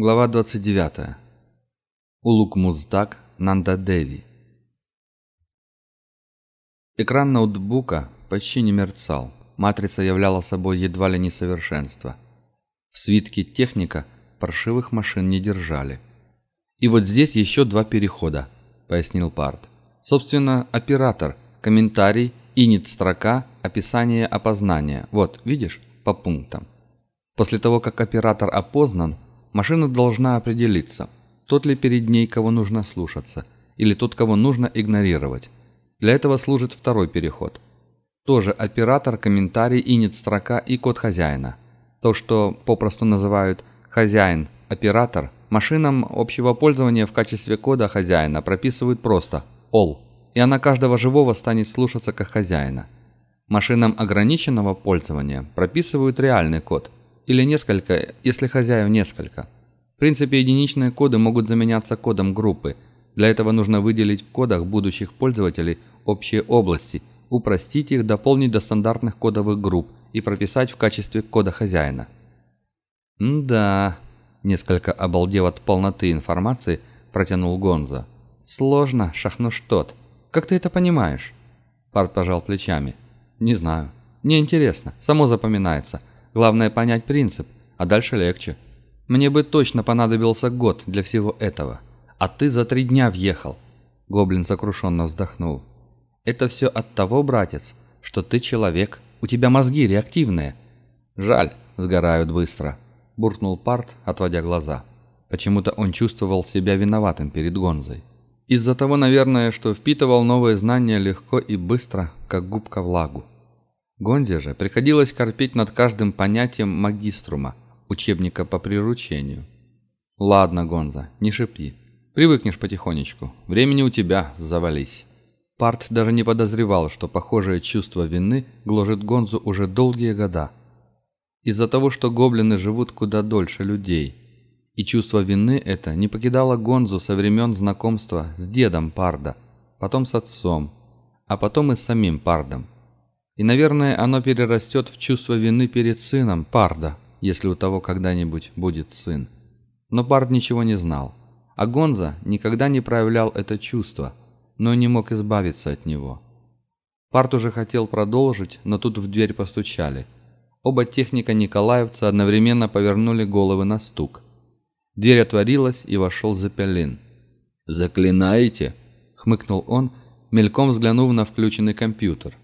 Глава 29. Улук-Муздак, Нанда-Деви. Экран ноутбука почти не мерцал. Матрица являла собой едва ли не совершенство. В свитке техника паршивых машин не держали. «И вот здесь еще два перехода», — пояснил Парт. «Собственно, оператор, комментарий, инит-строка, описание опознания. Вот, видишь, по пунктам. После того, как оператор опознан, Машина должна определиться, тот ли перед ней, кого нужно слушаться, или тот, кого нужно игнорировать. Для этого служит второй переход. Тоже оператор, комментарий, инит-строка и код хозяина. То, что попросту называют «хозяин», «оператор», машинам общего пользования в качестве кода хозяина прописывают просто «all», и она каждого живого станет слушаться как хозяина. Машинам ограниченного пользования прописывают реальный код – или несколько, если хозяев несколько. В принципе, единичные коды могут заменяться кодом группы. Для этого нужно выделить в кодах будущих пользователей общие области, упростить их, дополнить до стандартных кодовых групп и прописать в качестве кода хозяина. «Да», – несколько обалдев от полноты информации, протянул Гонза. «Сложно, шахнуштот. Как ты это понимаешь?» Парт пожал плечами. «Не знаю. Мне интересно. Само запоминается. Главное понять принцип, а дальше легче. Мне бы точно понадобился год для всего этого. А ты за три дня въехал. Гоблин сокрушенно вздохнул. Это все от того, братец, что ты человек, у тебя мозги реактивные. Жаль, сгорают быстро. Буркнул Парт, отводя глаза. Почему-то он чувствовал себя виноватым перед Гонзой. Из-за того, наверное, что впитывал новые знания легко и быстро, как губка влагу. Гонзе же приходилось корпеть над каждым понятием магиструма, учебника по приручению. «Ладно, Гонза, не шипи. Привыкнешь потихонечку. Времени у тебя завались». Парт даже не подозревал, что похожее чувство вины гложет Гонзу уже долгие года. Из-за того, что гоблины живут куда дольше людей. И чувство вины это не покидало Гонзу со времен знакомства с дедом Парда, потом с отцом, а потом и с самим Пардом. И, наверное, оно перерастет в чувство вины перед сыном Парда, если у того когда-нибудь будет сын. Но Пард ничего не знал. А Гонза никогда не проявлял это чувство, но не мог избавиться от него. Парт уже хотел продолжить, но тут в дверь постучали. Оба техника Николаевца одновременно повернули головы на стук. Дверь отворилась, и вошел Запелин. «Заклинаете?» — хмыкнул он, мельком взглянув на включенный компьютер.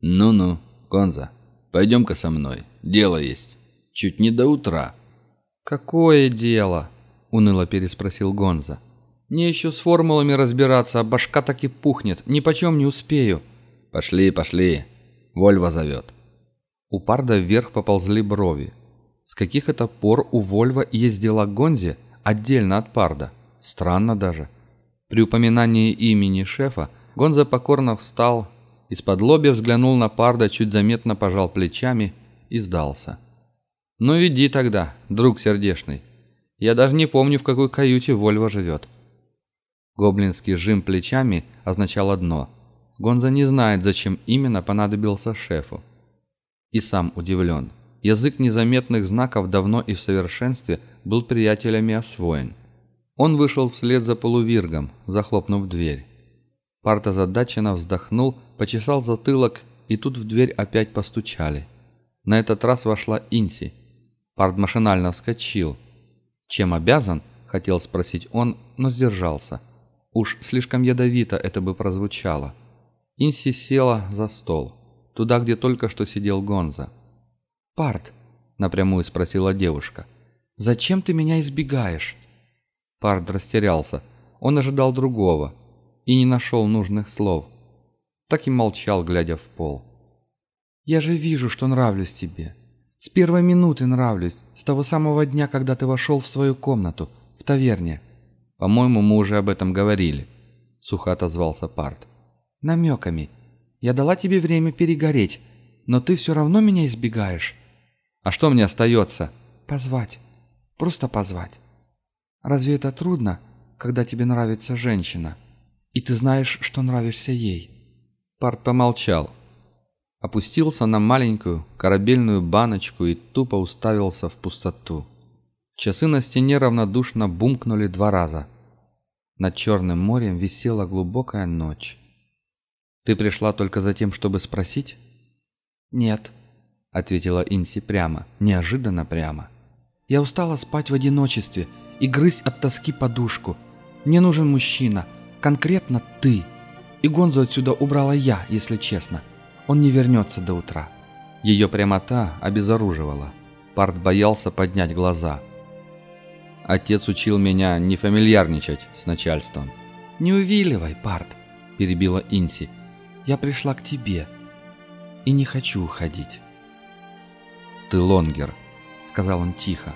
«Ну-ну, Конза, пойдем-ка со мной. Дело есть. Чуть не до утра». «Какое дело?» — уныло переспросил Гонза. «Мне еще с формулами разбираться, а башка так и пухнет. Ни почем не успею». «Пошли, пошли. Вольва зовет». У Парда вверх поползли брови. С каких это пор у Вольва к Гонзе отдельно от Парда? Странно даже. При упоминании имени шефа Гонза покорно встал, из-под лобья взглянул на Парда, чуть заметно пожал плечами и сдался. «Ну иди тогда, друг сердешный. Я даже не помню, в какой каюте Вольво живет». Гоблинский жим плечами означал одно. Гонза не знает, зачем именно понадобился шефу. И сам удивлен. Язык незаметных знаков давно и в совершенстве был приятелями освоен. Он вышел вслед за полувиргом, захлопнув дверь. Парт озадаченно вздохнул, почесал затылок, и тут в дверь опять постучали. На этот раз вошла Инси. Парт машинально вскочил. «Чем обязан?» – хотел спросить он, но сдержался. Уж слишком ядовито это бы прозвучало. Инси села за стол, туда, где только что сидел Гонза. «Парт», – напрямую спросила девушка, – «зачем ты меня избегаешь?» Парт растерялся. Он ожидал другого – и не нашел нужных слов. Так и молчал, глядя в пол. «Я же вижу, что нравлюсь тебе. С первой минуты нравлюсь, с того самого дня, когда ты вошел в свою комнату, в таверне». «По-моему, мы уже об этом говорили», — сухо отозвался Парт. «Намеками. Я дала тебе время перегореть, но ты все равно меня избегаешь». «А что мне остается?» «Позвать. Просто позвать. Разве это трудно, когда тебе нравится женщина?» И ты знаешь, что нравишься ей». Парт помолчал. Опустился на маленькую корабельную баночку и тупо уставился в пустоту. Часы на стене равнодушно бумкнули два раза. Над Черным морем висела глубокая ночь. «Ты пришла только за тем, чтобы спросить?» «Нет», — ответила Инси прямо, неожиданно прямо. «Я устала спать в одиночестве и грызть от тоски подушку. Мне нужен мужчина, конкретно ты. И Гонзу отсюда убрала я, если честно. Он не вернется до утра». Ее прямота обезоруживала. Парт боялся поднять глаза. Отец учил меня не фамильярничать с начальством. «Не увиливай, Парт», — перебила Инси. «Я пришла к тебе и не хочу уходить». «Ты лонгер», — сказал он тихо.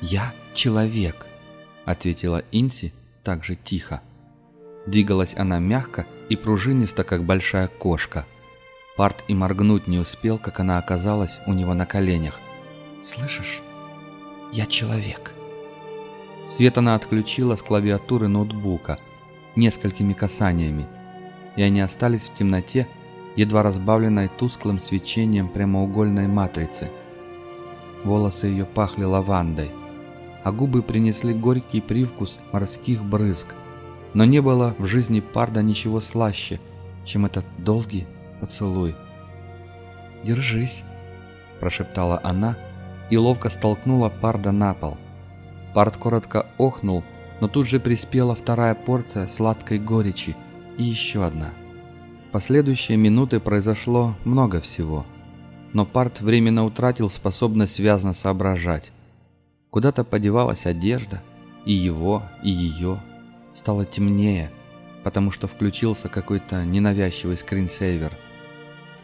«Я человек», — ответила Инси также тихо. Двигалась она мягко и пружинисто, как большая кошка. Парт и моргнуть не успел, как она оказалась у него на коленях. «Слышишь? Я человек». Свет она отключила с клавиатуры ноутбука несколькими касаниями, и они остались в темноте, едва разбавленной тусклым свечением прямоугольной матрицы. Волосы ее пахли лавандой, а губы принесли горький привкус морских брызг. Но не было в жизни Парда ничего слаще, чем этот долгий поцелуй. «Держись», – прошептала она и ловко столкнула Парда на пол. Пард коротко охнул, но тут же приспела вторая порция сладкой горечи и еще одна – последующие минуты произошло много всего, но Парт временно утратил способность связно соображать. Куда-то подевалась одежда, и его, и ее. Стало темнее, потому что включился какой-то ненавязчивый скринсейвер.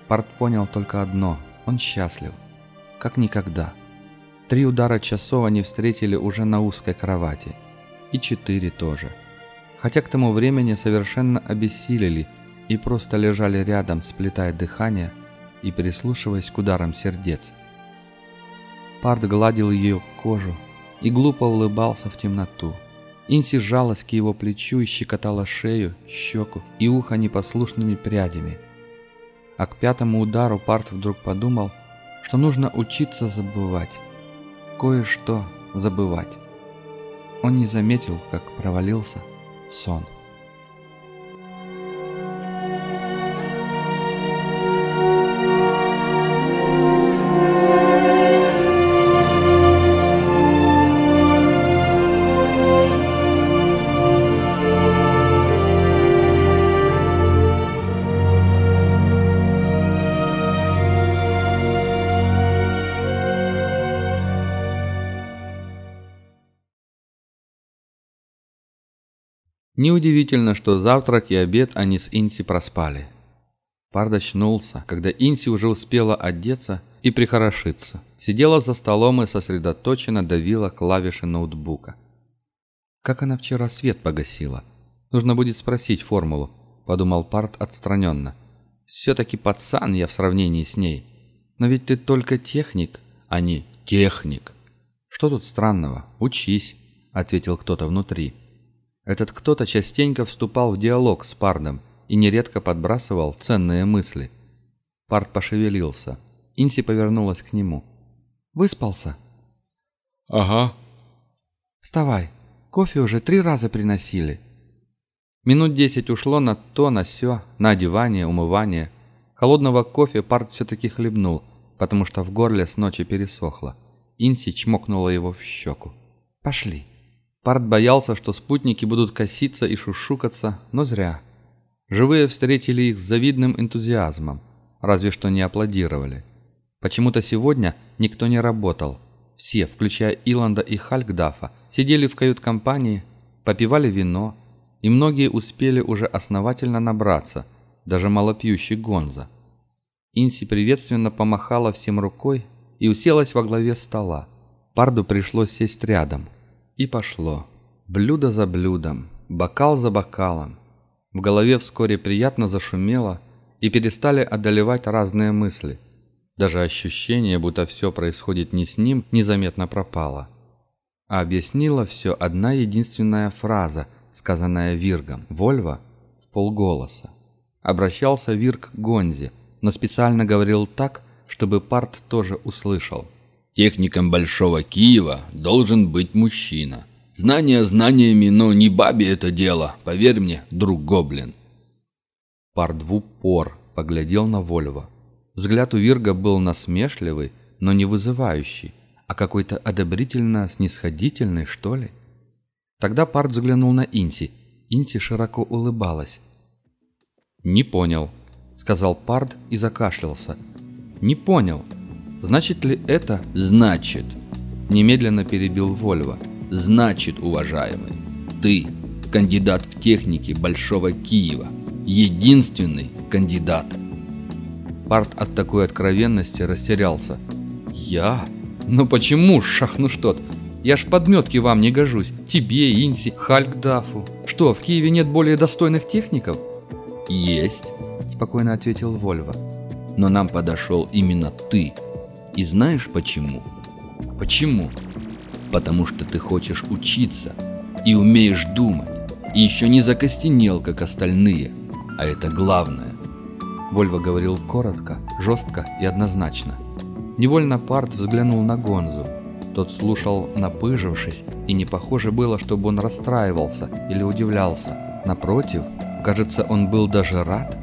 Парт понял только одно – он счастлив. Как никогда. Три удара часов они встретили уже на узкой кровати. И четыре тоже. Хотя к тому времени совершенно обессилели – и просто лежали рядом, сплетая дыхание и прислушиваясь к ударам сердец. Парт гладил ее кожу и глупо улыбался в темноту. Инси сжалась к его плечу и щекотала шею, щеку и ухо непослушными прядями. А к пятому удару Парт вдруг подумал, что нужно учиться забывать. Кое-что забывать. Он не заметил, как провалился в сон. Неудивительно, что завтрак и обед они с Инси проспали. Пард очнулся, когда Инси уже успела одеться и прихорошиться. Сидела за столом и сосредоточенно давила клавиши ноутбука. Как она вчера свет погасила? Нужно будет спросить формулу, подумал Пард отстраненно. Все-таки пацан я в сравнении с ней. Но ведь ты только техник, а не техник. Что тут странного? Учись, ответил кто-то внутри. Этот кто-то частенько вступал в диалог с Пардом и нередко подбрасывал ценные мысли. Пард пошевелился. Инси повернулась к нему. «Выспался?» «Ага». «Вставай. Кофе уже три раза приносили». Минут десять ушло на то, на сё, на одевание, умывание. Холодного кофе Пард все-таки хлебнул, потому что в горле с ночи пересохло. Инси чмокнула его в щеку. «Пошли». Парт боялся, что спутники будут коситься и шушукаться, но зря. Живые встретили их с завидным энтузиазмом, разве что не аплодировали. Почему-то сегодня никто не работал. Все, включая Иланда и Халькдафа, сидели в кают-компании, попивали вино, и многие успели уже основательно набраться, даже малопьющий Гонза. Инси приветственно помахала всем рукой и уселась во главе стола. Парду пришлось сесть рядом – и пошло. Блюдо за блюдом, бокал за бокалом. В голове вскоре приятно зашумело, и перестали одолевать разные мысли. Даже ощущение, будто все происходит не с ним, незаметно пропало. А объяснила все одна единственная фраза, сказанная Виргом. «Вольво» в полголоса. Обращался Вирг к Гонзе, но специально говорил так, чтобы Парт тоже услышал. Техником Большого Киева должен быть мужчина. Знания знаниями, но не бабе это дело, поверь мне, друг Гоблин. Пард в упор поглядел на Вольво. Взгляд у Вирга был насмешливый, но не вызывающий, а какой-то одобрительно-снисходительный, что ли. Тогда Пард взглянул на Инси. Инси широко улыбалась. «Не понял», — сказал Пард и закашлялся. «Не понял. Значит ли это...» «Значит», — немедленно перебил Вольво. «Значит, уважаемый, ты кандидат в техники Большого Киева. Единственный кандидат». Парт от такой откровенности растерялся. «Я? Ну почему, шахнуштот? Я ж подметки вам не гожусь. Тебе, Инси, Хальгдафу. Что, в Киеве нет более достойных техников?» «Есть», — спокойно ответил Вольво. «Но нам подошел именно ты. И знаешь почему?» «Почему?» «Потому что ты хочешь учиться и умеешь думать, и еще не закостенел, как остальные. А это главное». Вольво говорил коротко, жестко и однозначно. Невольно Парт взглянул на Гонзу. Тот слушал, напыжившись, и не похоже было, чтобы он расстраивался или удивлялся. Напротив, кажется, он был даже рад.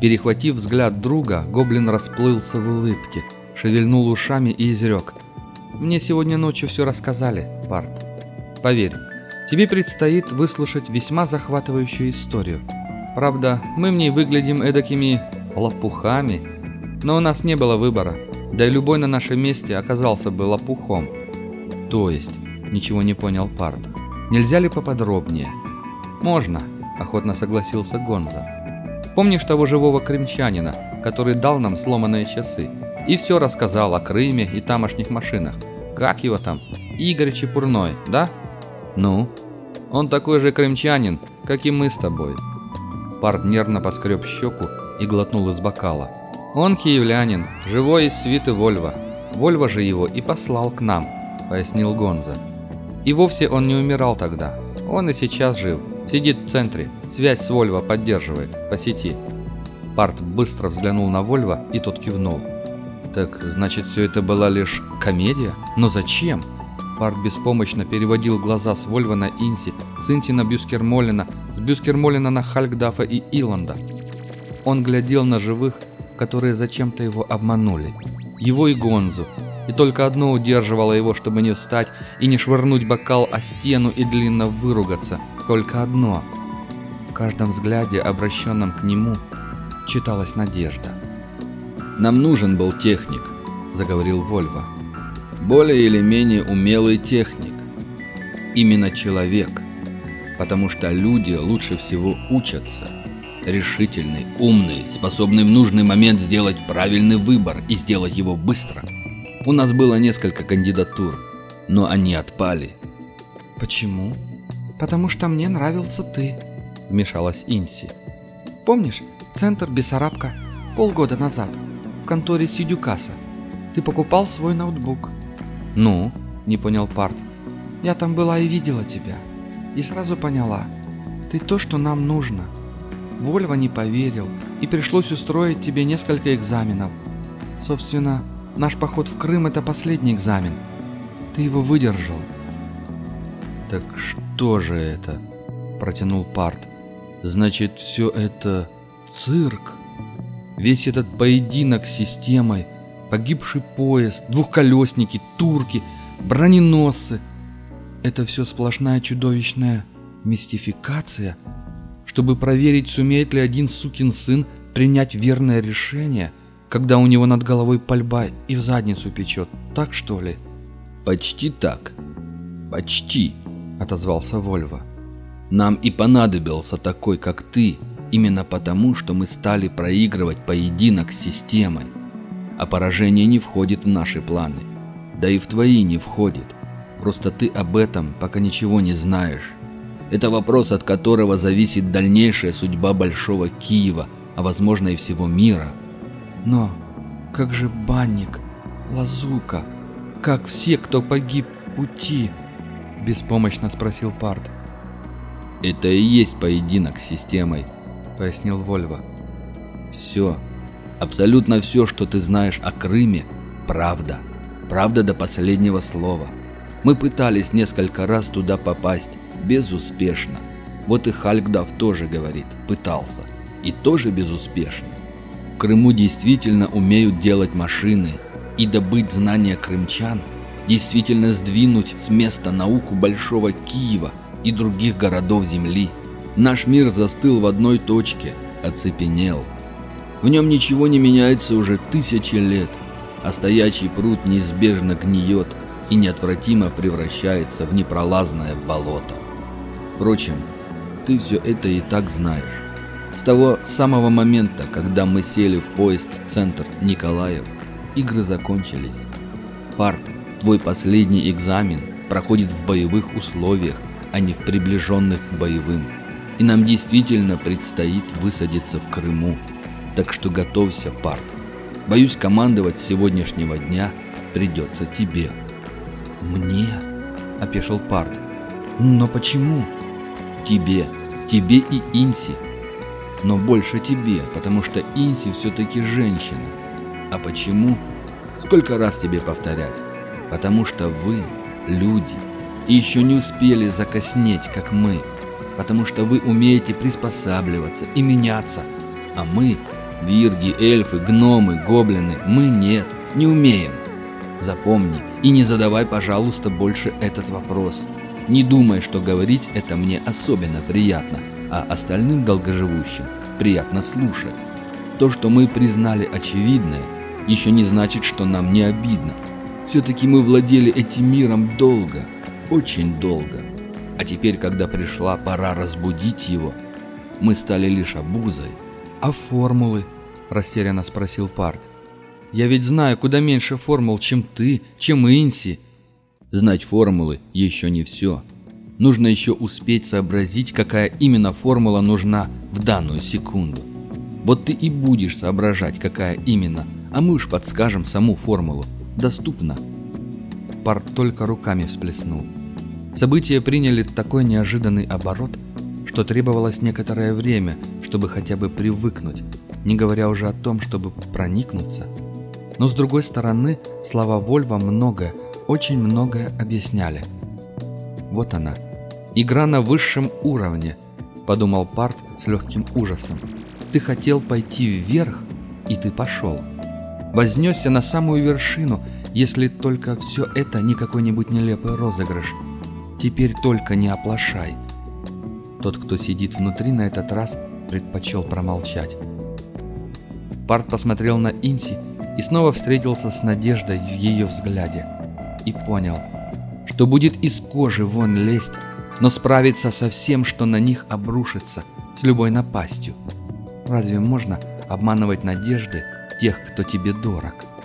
Перехватив взгляд друга, гоблин расплылся в улыбке, шевельнул ушами и изрек. «Мне сегодня ночью все рассказали, Парт. Поверь, тебе предстоит выслушать весьма захватывающую историю. Правда, мы в ней выглядим эдакими лопухами, но у нас не было выбора, да и любой на нашем месте оказался бы лопухом. То есть, ничего не понял Парт. Нельзя ли поподробнее? Можно, охотно согласился Гонза. Помнишь того живого крымчанина, который дал нам сломанные часы? И все рассказал о Крыме и тамошних машинах. Как его там? Игорь Чепурной, да? Ну? Он такой же крымчанин, как и мы с тобой. Парт нервно поскреб щеку и глотнул из бокала. Он киевлянин, живой из свиты Вольва. Вольва же его и послал к нам, пояснил Гонза. И вовсе он не умирал тогда. Он и сейчас жив. Сидит в центре. Связь с Вольво поддерживает. По сети. Парт быстро взглянул на Вольво, и тот кивнул. Так, значит, все это была лишь комедия? Но зачем? Парт беспомощно переводил глаза с Вольва на Инси, с Инси на Бюскермолина, с Бюскермолина на Хальгдафа и Иланда. Он глядел на живых, которые зачем-то его обманули. Его и Гонзу. И только одно удерживало его, чтобы не встать и не швырнуть бокал о стену и длинно выругаться. Только одно. В каждом взгляде, обращенном к нему, читалась надежда. «Нам нужен был техник», — заговорил Вольво. «Более или менее умелый техник. Именно человек. Потому что люди лучше всего учатся» решительный, умный, способный в нужный момент сделать правильный выбор и сделать его быстро. У нас было несколько кандидатур, но они отпали. «Почему?» «Потому что мне нравился ты», — вмешалась Инси. «Помнишь, центр Бессарабка полгода назад конторе Сидюкаса? Ты покупал свой ноутбук». «Ну?» — не понял Парт. «Я там была и видела тебя. И сразу поняла. Ты то, что нам нужно». Вольва не поверил, и пришлось устроить тебе несколько экзаменов. Собственно, наш поход в Крым – это последний экзамен. Ты его выдержал. «Так что же это?» – протянул Парт. «Значит, все это цирк? Весь этот поединок с системой, погибший поезд, двухколесники, турки, броненосцы – это все сплошная чудовищная мистификация?» чтобы проверить, сумеет ли один сукин сын принять верное решение, когда у него над головой пальба и в задницу печет. Так что ли? Почти так. Почти, отозвался Вольво. Нам и понадобился такой, как ты, именно потому, что мы стали проигрывать поединок с системой. А поражение не входит в наши планы. Да и в твои не входит. Просто ты об этом пока ничего не знаешь. Это вопрос, от которого зависит дальнейшая судьба Большого Киева, а возможно и всего мира. Но как же банник, лазука, как все, кто погиб в пути? Беспомощно спросил Парт. Это и есть поединок с системой, пояснил Вольво. Все, абсолютно все, что ты знаешь о Крыме, правда. Правда, до последнего слова. Мы пытались несколько раз туда попасть, безуспешно. Вот и Хальгдав тоже говорит, пытался. И тоже безуспешно. В Крыму действительно умеют делать машины, и добыть знания крымчан, действительно сдвинуть с места науку Большого Киева и других городов Земли. Наш мир застыл в одной точке, оцепенел. В нем ничего не меняется уже тысячи лет, а стоячий пруд неизбежно гниет и неотвратимо превращается в непролазное болото. Впрочем, ты все это и так знаешь. С того самого момента, когда мы сели в поезд-центр Николаев, игры закончились. Парт, твой последний экзамен проходит в боевых условиях, а не в приближенных к боевым. И нам действительно предстоит высадиться в Крыму. Так что готовься, Парт. Боюсь, командовать сегодняшнего дня придется тебе. Мне? Опешил Парт. Но почему? Тебе. Тебе и Инси. Но больше тебе, потому что Инси все-таки женщина. А почему? Сколько раз тебе повторять? Потому что вы люди и еще не успели закоснеть, как мы. Потому что вы умеете приспосабливаться и меняться. А мы, вирги, эльфы, гномы, гоблины, мы нет, не умеем. Запомни и не задавай, пожалуйста, больше этот вопрос. Не думай, что говорить это мне особенно приятно, а остальным долгоживущим приятно слушать. То, что мы признали очевидное, еще не значит, что нам не обидно. Все-таки мы владели этим миром долго, очень долго. А теперь, когда пришла пора разбудить его, мы стали лишь обузой. «А формулы?» – растерянно спросил Парт. «Я ведь знаю куда меньше формул, чем ты, чем Инси». Знать формулы еще не все. Нужно еще успеть сообразить, какая именно формула нужна в данную секунду. Вот ты и будешь соображать, какая именно, а мы уж подскажем саму формулу. Доступно. Пар только руками всплеснул. События приняли такой неожиданный оборот, что требовалось некоторое время, чтобы хотя бы привыкнуть, не говоря уже о том, чтобы проникнуться. Но с другой стороны, слова Вольва многое, очень многое объясняли. Вот она. Игра на высшем уровне, подумал Парт с легким ужасом. Ты хотел пойти вверх, и ты пошел. Вознесся на самую вершину, если только все это не какой-нибудь нелепый розыгрыш. Теперь только не оплошай. Тот, кто сидит внутри на этот раз, предпочел промолчать. Парт посмотрел на Инси и снова встретился с надеждой в ее взгляде и понял, что будет из кожи вон лезть, но справиться со всем, что на них обрушится, с любой напастью. Разве можно обманывать надежды тех, кто тебе дорог?»